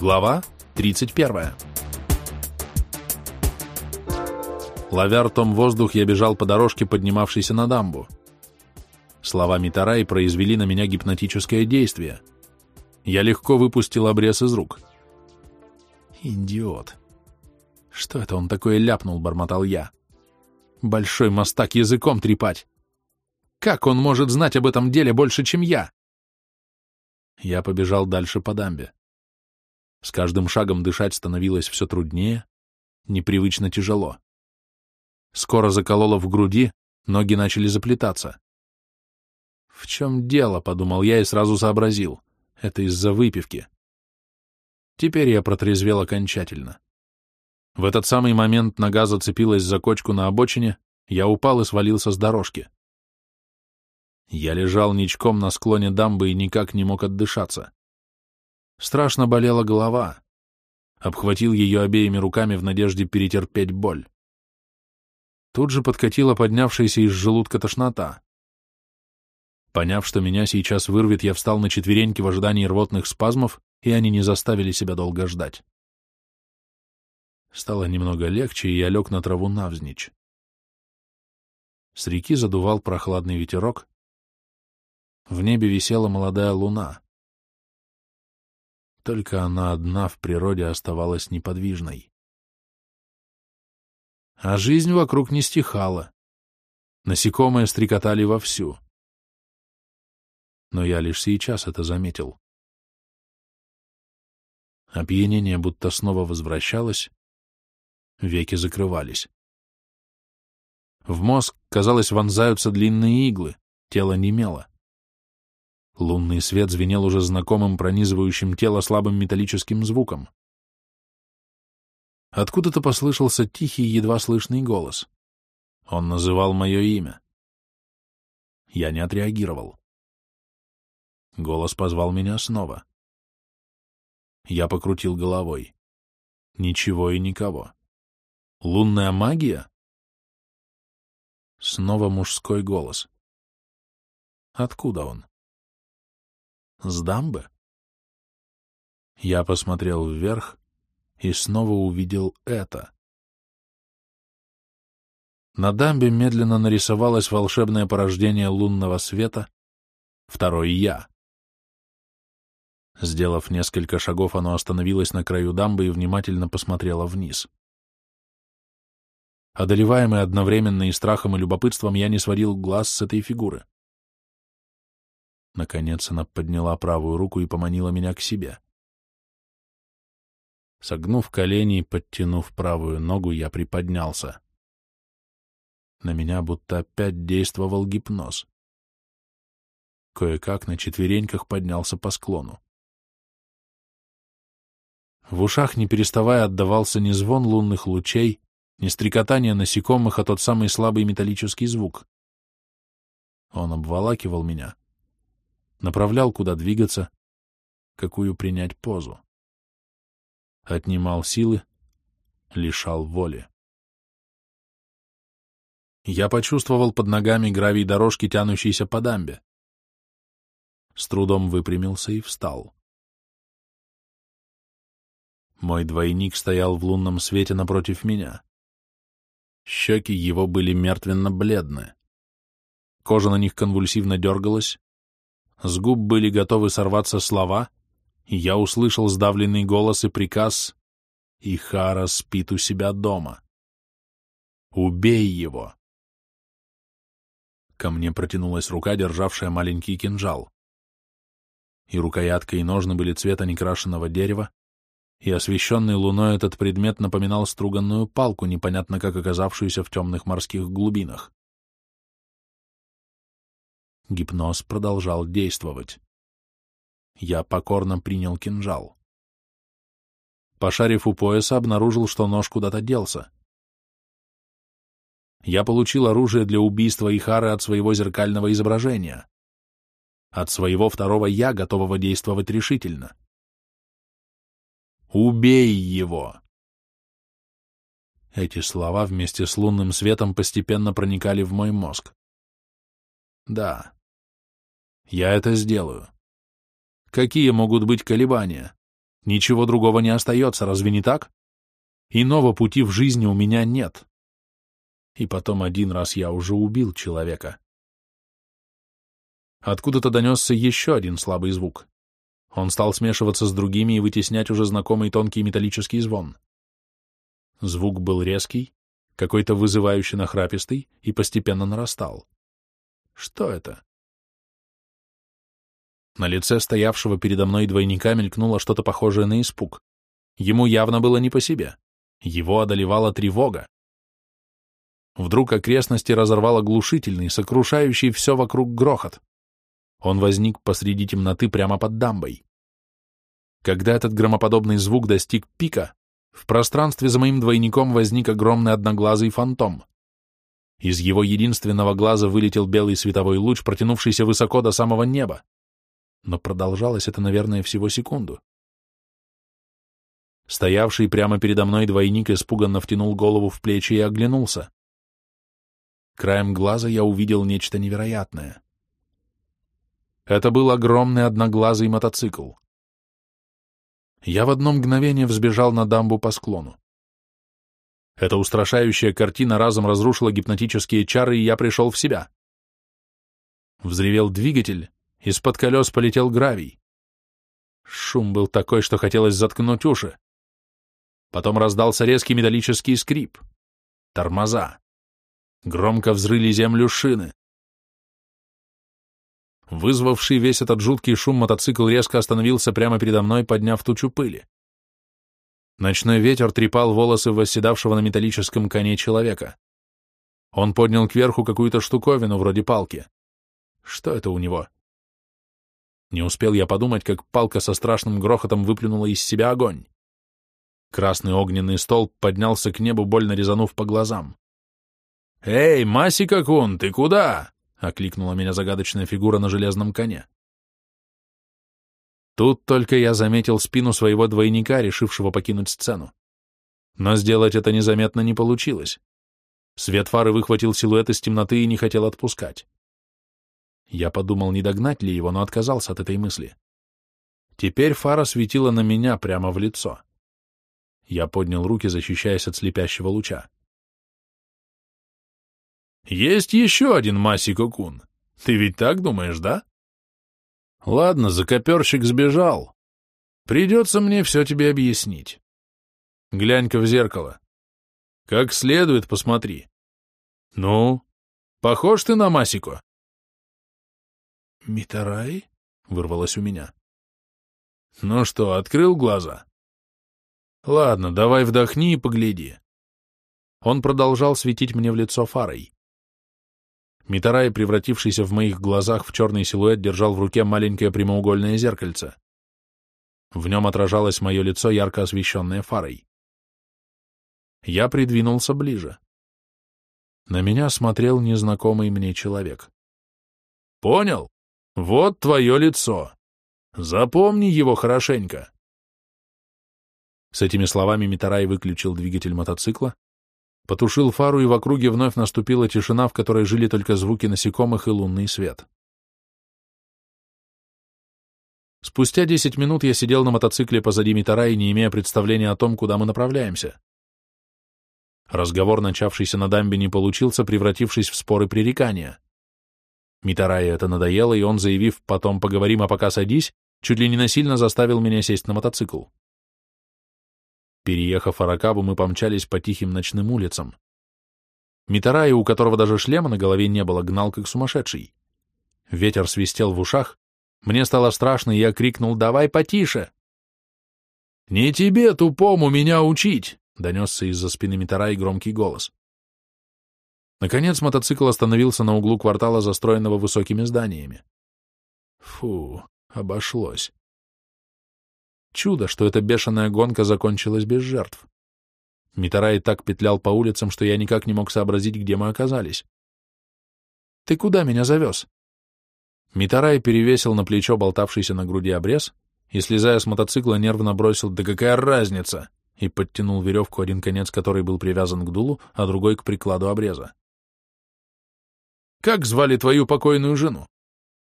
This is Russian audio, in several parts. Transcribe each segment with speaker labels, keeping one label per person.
Speaker 1: Глава 31. Ловя ртом воздух, я бежал по дорожке, поднимавшейся на дамбу. Слова Митарай произвели на меня гипнотическое действие. Я легко выпустил обрез из рук. Идиот. Что это он такое ляпнул, бормотал я. Большой мастак языком трепать. Как он может знать об этом деле больше, чем я? Я побежал дальше по дамбе. С каждым шагом дышать становилось все труднее, непривычно тяжело. Скоро закололо в груди, ноги начали заплетаться. «В чем дело?» — подумал я и сразу сообразил. Это из-за выпивки. Теперь я протрезвел окончательно. В этот самый момент нога зацепилась за кочку на обочине, я упал и свалился с дорожки. Я лежал ничком на склоне дамбы и никак не мог отдышаться. Страшно болела голова. Обхватил ее обеими руками в надежде перетерпеть боль. Тут же подкатила поднявшаяся из желудка тошнота. Поняв, что меня сейчас вырвет, я встал на четвереньки в ожидании рвотных спазмов, и они не заставили себя долго ждать. Стало немного легче, и я лег на траву навзничь. С реки задувал прохладный ветерок, в небе висела молодая луна. Только она одна в природе оставалась неподвижной. А жизнь вокруг не стихала. Насекомые стрекотали вовсю. Но я лишь сейчас это заметил. Опьянение будто снова возвращалось, веки закрывались. В мозг, казалось, вонзаются длинные иглы, тело немело. Лунный свет звенел уже знакомым пронизывающим тело слабым металлическим звуком. Откуда-то послышался тихий, едва слышный голос. Он называл мое имя. Я не отреагировал. Голос позвал меня снова. Я покрутил головой. Ничего и никого. Лунная магия? Снова мужской голос. Откуда он? С дамбы? Я посмотрел вверх и снова увидел это. На дамбе медленно нарисовалось волшебное порождение лунного света, второй я. Сделав несколько шагов, оно остановилось на краю дамбы и внимательно посмотрело вниз. Одолеваемый одновременно и страхом, и любопытством, я не сводил глаз с этой фигуры. Наконец она подняла правую руку и поманила меня к себе. Согнув колени и подтянув правую ногу, я приподнялся. На меня будто опять действовал гипноз. Кое-как на четвереньках поднялся по склону. В ушах, не переставая, отдавался не звон лунных лучей, не стрекотание насекомых, а тот самый слабый металлический звук. Он обволакивал меня, направлял, куда двигаться, какую принять позу. Отнимал силы, лишал воли. Я почувствовал под ногами гравий дорожки, тянущейся по дамбе. С трудом выпрямился и встал. Мой двойник стоял в лунном свете напротив меня. Щеки его были мертвенно-бледны. Кожа на них конвульсивно дергалась, с губ были готовы сорваться слова, и я услышал сдавленный голос и приказ «Ихара спит у себя дома». «Убей его!» Ко мне протянулась рука, державшая маленький кинжал. И рукоятка, и ножны были цвета некрашенного дерева, и освещенный луной этот предмет напоминал струганную палку, непонятно как оказавшуюся в темных морских глубинах. Гипноз продолжал действовать. Я покорно принял кинжал. Пошарив у пояса, обнаружил, что нож куда-то делся. Я получил оружие для убийства Ихары от своего зеркального изображения. От своего второго «я», готового действовать решительно. «Убей его!» Эти слова вместе с лунным светом постепенно проникали в мой мозг. Да, я это сделаю. Какие могут быть колебания? Ничего другого не остается, разве не так? Иного пути в жизни у меня нет. И потом один раз я уже убил человека. Откуда-то донесся еще один слабый звук. Он стал смешиваться с другими и вытеснять уже знакомый тонкий металлический звон. Звук был резкий, какой-то вызывающий нахрапистый и постепенно нарастал. Что это? На лице стоявшего передо мной двойника мелькнуло что-то похожее на испуг. Ему явно было не по себе. Его одолевала тревога. Вдруг окрестности разорвало глушительный, сокрушающий все вокруг грохот. Он возник посреди темноты прямо под дамбой. Когда этот громоподобный звук достиг пика, в пространстве за моим двойником возник огромный одноглазый фантом. Из его единственного глаза вылетел белый световой луч, протянувшийся высоко до самого неба. Но продолжалось это, наверное, всего секунду. Стоявший прямо передо мной двойник испуганно втянул голову в плечи и оглянулся. Краем глаза я увидел нечто невероятное. Это был огромный одноглазый мотоцикл. Я в одно мгновение взбежал на дамбу по склону. Эта устрашающая картина разом разрушила гипнотические чары, и я пришел в себя. Взревел двигатель, из-под колес полетел гравий. Шум был такой, что хотелось заткнуть уши. Потом раздался резкий металлический скрип. Тормоза. Громко взрыли землю шины. Вызвавший весь этот жуткий шум мотоцикл резко остановился прямо передо мной, подняв тучу пыли. Ночной ветер трепал волосы восседавшего на металлическом коне человека. Он поднял кверху какую-то штуковину вроде палки. Что это у него? Не успел я подумать, как палка со страшным грохотом выплюнула из себя огонь. Красный огненный столб поднялся к небу, больно резанув по глазам. «Эй, Масика-кун, ты куда?» — окликнула меня загадочная фигура на железном коне. Тут только я заметил спину своего двойника, решившего покинуть сцену. Но сделать это незаметно не получилось. Свет фары выхватил силуэт из темноты и не хотел отпускать. Я подумал, не догнать ли его, но отказался от этой мысли. Теперь фара светила на меня прямо в лицо. Я поднял руки, защищаясь от слепящего луча. «Есть еще один Масико-кун. Ты ведь так думаешь, да?» «Ладно, закоперщик сбежал. Придется мне все тебе объяснить. Глянь-ка в зеркало. Как следует посмотри. Ну, похож ты на Масико?» «Митарай?» — вырвалось у меня. «Ну что, открыл глаза?» Ладно, давай вдохни и погляди. Он продолжал светить мне в лицо фарой. Митарай, превратившийся в моих глазах в черный силуэт, держал в руке маленькое прямоугольное зеркальце. В нем отражалось мое лицо, ярко освещенное фарой. Я придвинулся ближе. На меня смотрел незнакомый мне человек. «Понял? Вот твое лицо. Запомни его хорошенько. С этими словами Митарай выключил двигатель мотоцикла, потушил фару, и в округе вновь наступила тишина, в которой жили только звуки насекомых и лунный свет. Спустя десять минут я сидел на мотоцикле позади Митарай, не имея представления о том, куда мы направляемся. Разговор, начавшийся на дамбе, не получился, превратившись в споры пререкания. Митарай это надоело, и он, заявив «потом поговорим, а пока садись», чуть ли не насильно заставил меня сесть на мотоцикл. Переехав Аракабу, мы помчались по тихим ночным улицам. Митарай, у которого даже шлема на голове не было, гнал как сумасшедший. Ветер свистел в ушах. Мне стало страшно, и я крикнул «Давай потише!» «Не тебе, тупому, меня учить!» — донесся из-за спины Митарай громкий голос. Наконец мотоцикл остановился на углу квартала, застроенного высокими зданиями. Фу, обошлось. Чудо, что эта бешеная гонка закончилась без жертв. Митарай так петлял по улицам, что я никак не мог сообразить, где мы оказались. «Ты куда меня завез?» Митарай перевесил на плечо болтавшийся на груди обрез и, слезая с мотоцикла, нервно бросил «Да какая разница!» и подтянул веревку, один конец которой был привязан к дулу, а другой к прикладу обреза. «Как звали твою покойную жену?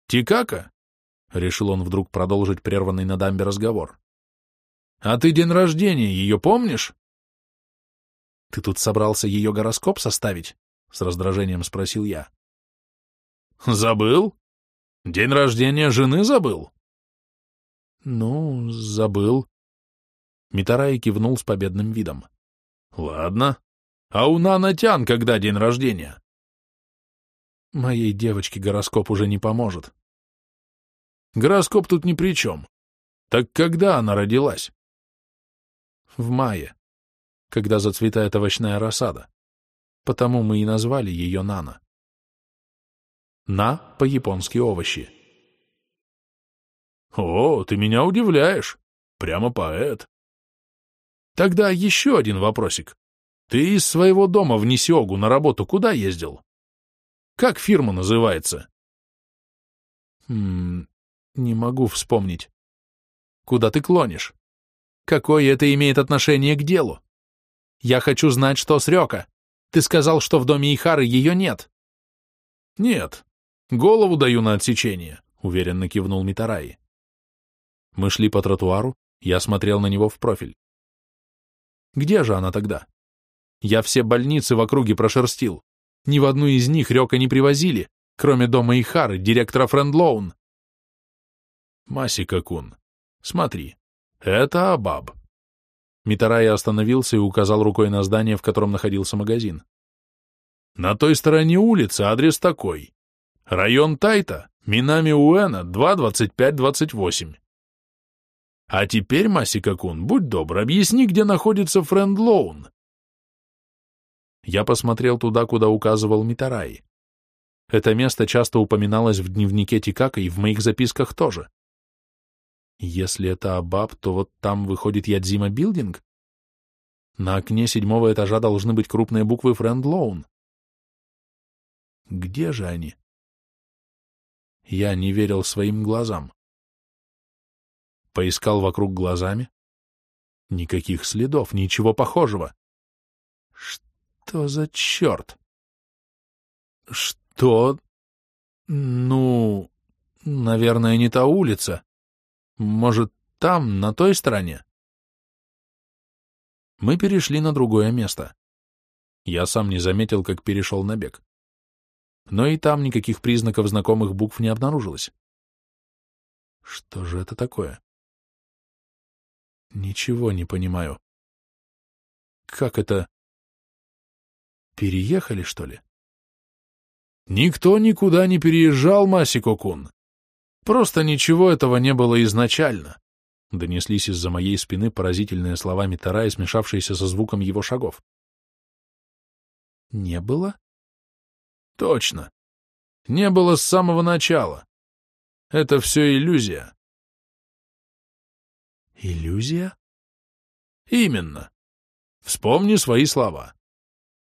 Speaker 1: Тикака?» — решил он вдруг продолжить прерванный на дамбе разговор. А ты день рождения ее помнишь?
Speaker 2: Ты тут собрался ее гороскоп составить? С раздражением спросил я.
Speaker 1: Забыл? День рождения жены забыл?
Speaker 2: Ну, забыл. Митарай кивнул с победным видом.
Speaker 1: Ладно. А у Нанатян когда день рождения?
Speaker 2: Моей девочке гороскоп уже не поможет.
Speaker 1: Гороскоп тут ни при чем. Так когда она родилась?
Speaker 2: В мае, когда зацветает овощная рассада. Потому мы и назвали ее Нана. На по-японски овощи.
Speaker 1: О, ты меня удивляешь. Прямо поэт. Тогда еще один вопросик. Ты из своего дома в Нисиогу на работу куда ездил? Как фирма называется?
Speaker 2: Хм, не могу вспомнить. Куда ты клонишь? Какое это имеет отношение к делу? Я хочу знать, что с Рёка. Ты сказал, что в доме Ихары ее нет.
Speaker 1: Нет. Голову даю на отсечение, уверенно кивнул Митараи.
Speaker 2: Мы шли по тротуару, я смотрел на него в профиль. Где же она тогда? Я все больницы в округе прошерстил. Ни в одну из них Рёка не привозили, кроме дома Ихары, директора Френдлоун.
Speaker 1: Масика-кун, смотри, это Абаб.
Speaker 2: Митарай остановился и указал рукой на здание, в котором находился магазин.
Speaker 1: На той стороне улицы адрес такой. Район Тайта, Минами Уэна, 22528. А теперь, Масика-кун, будь добр, объясни, где находится Френдлоун.
Speaker 2: Я посмотрел туда, куда указывал Митарай. Это место часто упоминалось в дневнике Тикака и в моих записках тоже. Если это Абаб, то вот там выходит Ядзима Билдинг? На окне седьмого этажа должны быть крупные буквы Френдлоун. Где же они? Я не верил своим глазам. Поискал вокруг глазами. Никаких следов, ничего похожего. Что за черт? Что? Ну, наверное, не та улица. Может, там, на той стороне? Мы перешли на другое место. Я сам не заметил, как перешел на бег. Но и там никаких признаков знакомых букв не обнаружилось. Что же это такое? Ничего не понимаю. Как это? Переехали, что ли?
Speaker 1: Никто никуда не переезжал, Масико-кун. Просто ничего этого не было изначально.
Speaker 2: Донеслись из-за моей спины поразительные слова Митарая, смешавшиеся со звуком его шагов. Не было?
Speaker 1: Точно. Не было с самого начала. Это все иллюзия.
Speaker 2: Иллюзия?
Speaker 1: Именно. Вспомни свои слова.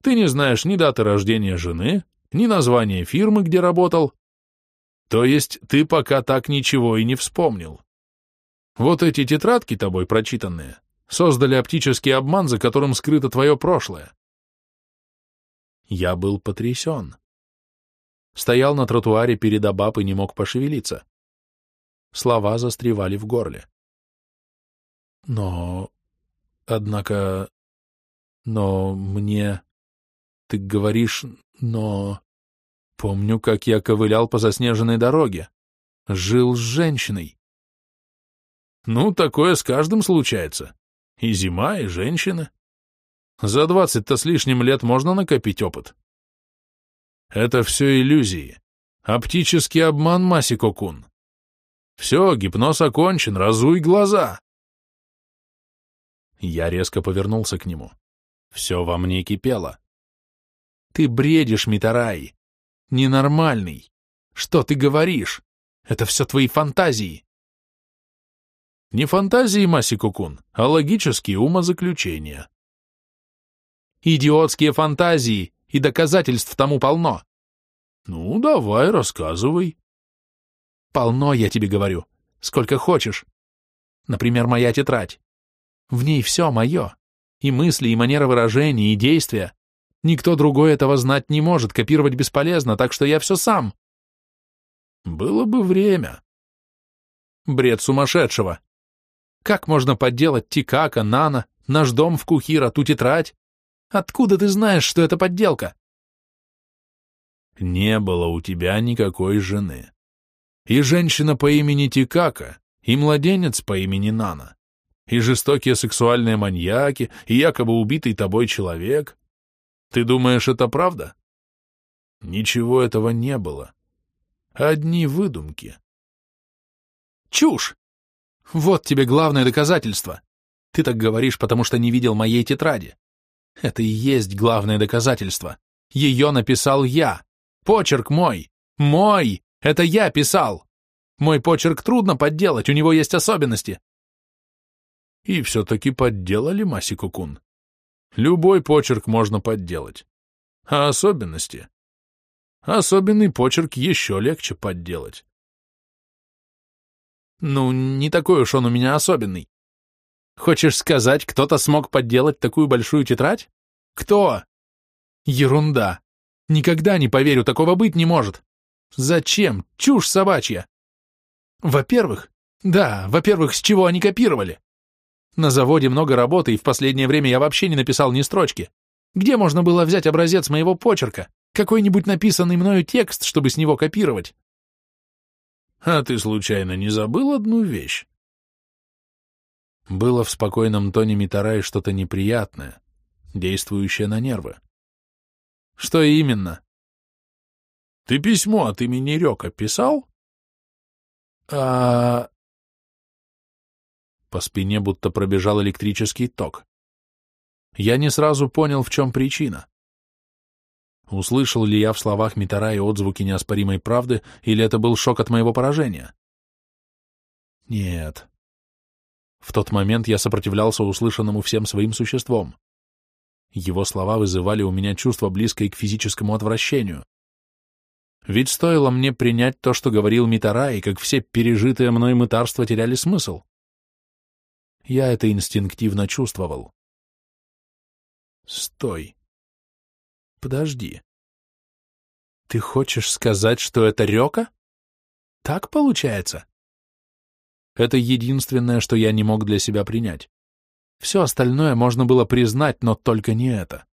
Speaker 1: Ты не знаешь ни даты рождения жены, ни названия фирмы, где работал. То есть ты пока так ничего и не вспомнил. Вот эти тетрадки, тобой прочитанные, создали оптический обман, за которым скрыто твое прошлое.
Speaker 2: Я был потрясен. Стоял на тротуаре перед Абаб и не мог пошевелиться. Слова застревали в горле. Но... Однако... Но мне... Ты говоришь, но... Помню, как я ковылял по заснеженной дороге. Жил с женщиной.
Speaker 1: Ну, такое с каждым случается. И зима, и женщина. За двадцать-то с лишним лет можно накопить опыт. Это все иллюзии. Оптический обман, Масико-кун. Все, гипноз окончен, разуй глаза.
Speaker 2: Я резко повернулся к нему. Все во мне кипело. Ты бредишь, Митарай. Ненормальный. Что ты говоришь? Это все твои фантазии.
Speaker 1: Не фантазии, Масико-кун, а логические умозаключения.
Speaker 2: Идиотские фантазии, и доказательств тому полно.
Speaker 1: Ну, давай, рассказывай.
Speaker 2: Полно, я тебе говорю. Сколько хочешь. Например, моя тетрадь. В ней все мое. И мысли, и манера выражения, и действия. Никто другой этого знать не может, копировать бесполезно, так что я все сам.
Speaker 1: Было бы время.
Speaker 2: Бред сумасшедшего.
Speaker 1: Как можно подделать Тикака, Нана, наш дом в Кухира, ту тетрадь? Откуда ты знаешь, что это подделка?
Speaker 2: Не было у тебя никакой жены. И женщина по имени Тикака, и младенец по имени Нана, и жестокие сексуальные маньяки, и якобы убитый тобой человек. Ты думаешь, это правда? Ничего этого не было. Одни выдумки.
Speaker 1: Чушь! Вот тебе главное доказательство. Ты так говоришь, потому что не видел моей тетради. Это и есть главное доказательство. Ее написал я. Почерк мой. Мой! Это я писал. Мой почерк трудно подделать, у него есть особенности.
Speaker 2: И все-таки подделали Масику-кун. Любой почерк можно подделать. А особенности? Особенный почерк еще легче подделать.
Speaker 1: Ну, не такой уж он у меня особенный. Хочешь сказать, кто-то смог подделать такую большую тетрадь? Кто? Ерунда. Никогда не поверю, такого быть не может. Зачем? Чушь собачья. Во-первых, да, во-первых, с чего они копировали? На заводе много работы, и в последнее время я вообще не написал ни строчки. Где можно было взять образец моего почерка? Какой-нибудь написанный мною текст, чтобы с него копировать?
Speaker 2: А ты случайно не забыл одну вещь?
Speaker 1: Было в спокойном тоне Митарай что-то неприятное, действующее на нервы. Что именно?
Speaker 2: Ты письмо от имени Рёка писал?
Speaker 1: А...
Speaker 2: По спине будто пробежал электрический ток. Я не сразу понял, в чем причина. Услышал ли я в словах Митарая отзвуки неоспоримой правды, или это был шок от моего поражения? Нет. В тот момент я сопротивлялся услышанному всем своим существом. Его слова вызывали у меня чувство, близкое к физическому отвращению. Ведь стоило мне принять то, что говорил Митарай, как все пережитые мной мытарства теряли смысл. Я это инстинктивно чувствовал. Стой. Подожди. Ты хочешь сказать, что это Рёка? Так получается? Это единственное, что я не мог для себя принять. Все остальное можно было признать, но только не это.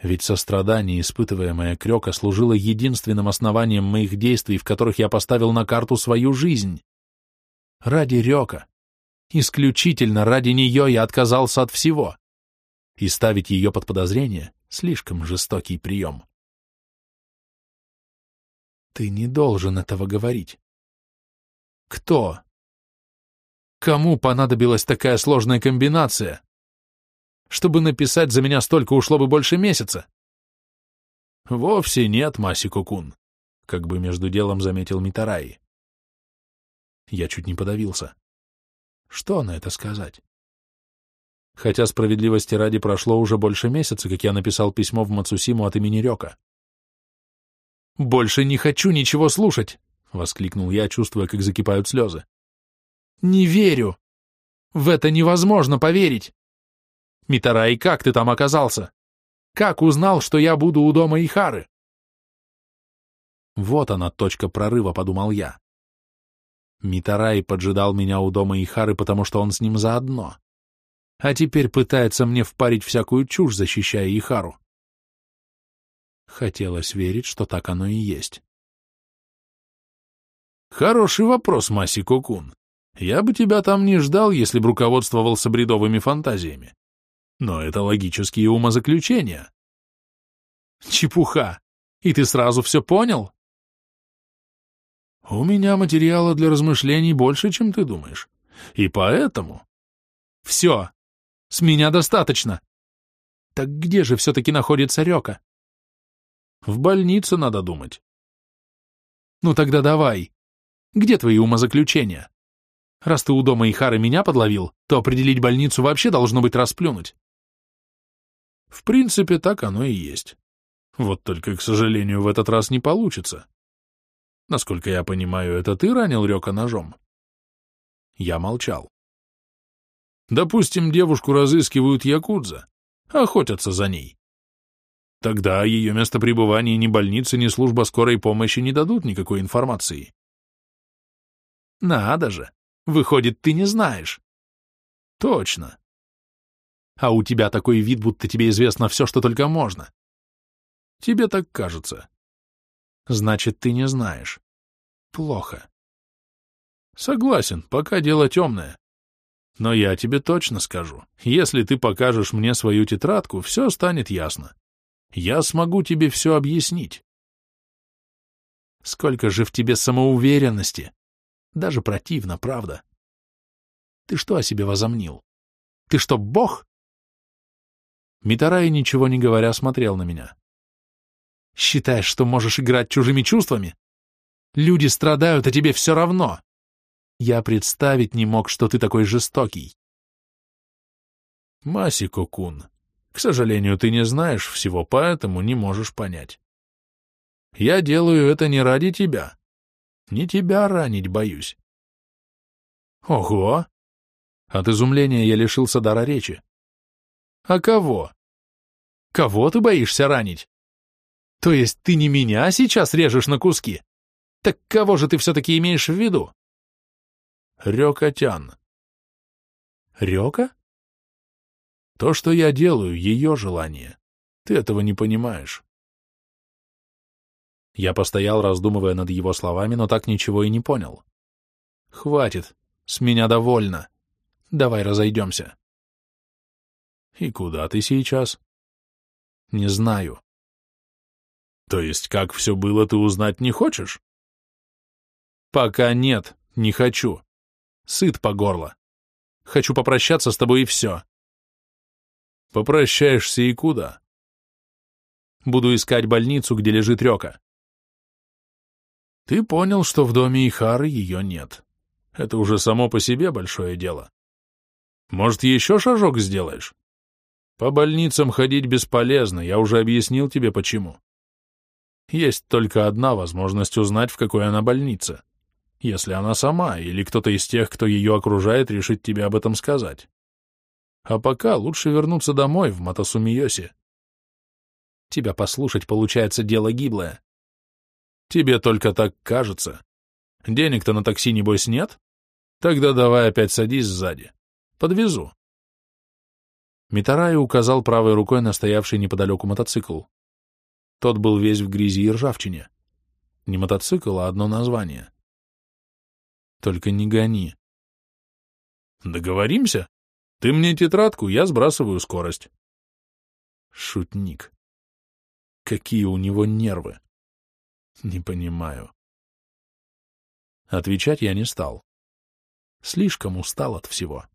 Speaker 2: Ведь сострадание, испытываемое Крёка, служило единственным основанием моих действий, в которых я поставил на карту свою жизнь. Ради Рёка. Исключительно ради нее я отказался от всего. И ставить ее под подозрение — слишком жестокий прием. Ты не должен этого говорить. Кто? Кому понадобилась такая сложная комбинация? Чтобы написать за меня столько ушло бы больше месяца. Вовсе нет, Масико-кун, как бы между делом заметил Митараи. Я чуть не подавился. Что на это сказать? Хотя справедливости ради прошло уже больше месяца, как я написал письмо в Мацусиму от имени Рёка. «Больше не хочу ничего слушать!» — воскликнул я, чувствуя, как закипают слезы. Не верю. В это невозможно поверить. Митарай, как ты там оказался? Как узнал, что я буду у дома Ихары? Вот она, точка прорыва, подумал я. Митарай поджидал меня у дома Ихары, потому что он с ним заодно. А теперь пытается мне впарить всякую чушь, защищая Ихару. Хотелось верить, что так оно и есть. Хороший вопрос, Маси Кокун. Я бы тебя там не ждал, если бы руководствовался бредовыми фантазиями. Но это логические умозаключения. Чепуха. И ты сразу все понял? У меня материала для размышлений больше, чем ты думаешь. И поэтому... Все. С меня достаточно. Так где же все-таки находится Река? В больнице надо думать. Ну тогда давай. Где твои умозаключения? Раз ты у дома Ихары меня подловил, то определить больницу вообще должно быть расплюнуть. В принципе, так оно и есть. Вот только, к сожалению, в этот раз не получится. Насколько я понимаю, это ты ранил Рёка ножом? Я молчал. Допустим, девушку разыскивают якудза, охотятся за ней. Тогда о ее местопребывании ни больница, ни служба скорой помощи не дадут никакой информации. Надо же.
Speaker 1: Выходит, ты не знаешь.
Speaker 2: Точно.
Speaker 1: А у тебя такой вид, будто тебе известно все, что только можно.
Speaker 2: Тебе так кажется.
Speaker 1: Значит, ты не знаешь. Плохо.
Speaker 2: Согласен, пока дело темное. Но я тебе точно скажу, если ты покажешь мне свою тетрадку, все станет ясно. Я смогу тебе все объяснить.
Speaker 1: Сколько же в тебе самоуверенности! Даже противно, правда. Ты что о себе возомнил? Ты что, бог?
Speaker 2: Митарай, ничего не говоря, смотрел на меня.
Speaker 1: Считаешь, что можешь играть чужими чувствами? Люди страдают, а тебе все равно. Я представить не мог, что ты такой жестокий.
Speaker 2: Масико-кун, к сожалению, ты не знаешь всего, поэтому не можешь понять. Я делаю это не ради тебя. Не тебя ранить боюсь.
Speaker 1: Ого!
Speaker 2: От изумления я лишился дара речи.
Speaker 1: А кого? Кого ты боишься ранить? То есть ты не меня сейчас режешь на куски? Так кого же ты все-таки имеешь в виду?
Speaker 2: Рёкотян.
Speaker 1: Рёка?
Speaker 2: То, что я делаю, ее желание. Ты этого не понимаешь.
Speaker 1: Я постоял, раздумывая над его словами, но так ничего и не понял. Хватит, с меня довольно. Давай разойдемся.
Speaker 2: И куда ты сейчас?
Speaker 1: Не знаю.
Speaker 2: То есть, как все было, ты узнать не хочешь?
Speaker 1: Пока нет, не хочу. Сыт по горло. Хочу попрощаться с тобой и все.
Speaker 2: Попрощаешься и куда?
Speaker 1: Буду искать больницу, где лежит Рёка.
Speaker 2: Ты понял, что в доме Ихары ее нет. Это уже само по себе большое дело. Может, еще шажок сделаешь? По больницам ходить бесполезно, я уже объяснил тебе почему. Есть только одна возможность узнать, в какой она больнице. Если она сама или кто-то из тех, кто ее окружает, решит тебе об этом сказать. А пока лучше вернуться домой, в Матасумиосе.
Speaker 1: Тебя послушать, получается, дело гиблое.
Speaker 2: Тебе только так кажется. Денег-то на такси, небось, нет? Тогда давай опять садись сзади. Подвезу.
Speaker 1: Митарай указал правой рукой на стоявший неподалеку мотоцикл. Тот был весь в грязи и ржавчине. Не мотоцикл, а одно название. Только не гони.
Speaker 2: Договоримся? Ты мне тетрадку, я сбрасываю скорость.
Speaker 1: Шутник. Какие у него нервы. Не понимаю. Отвечать я не стал. Слишком устал от всего.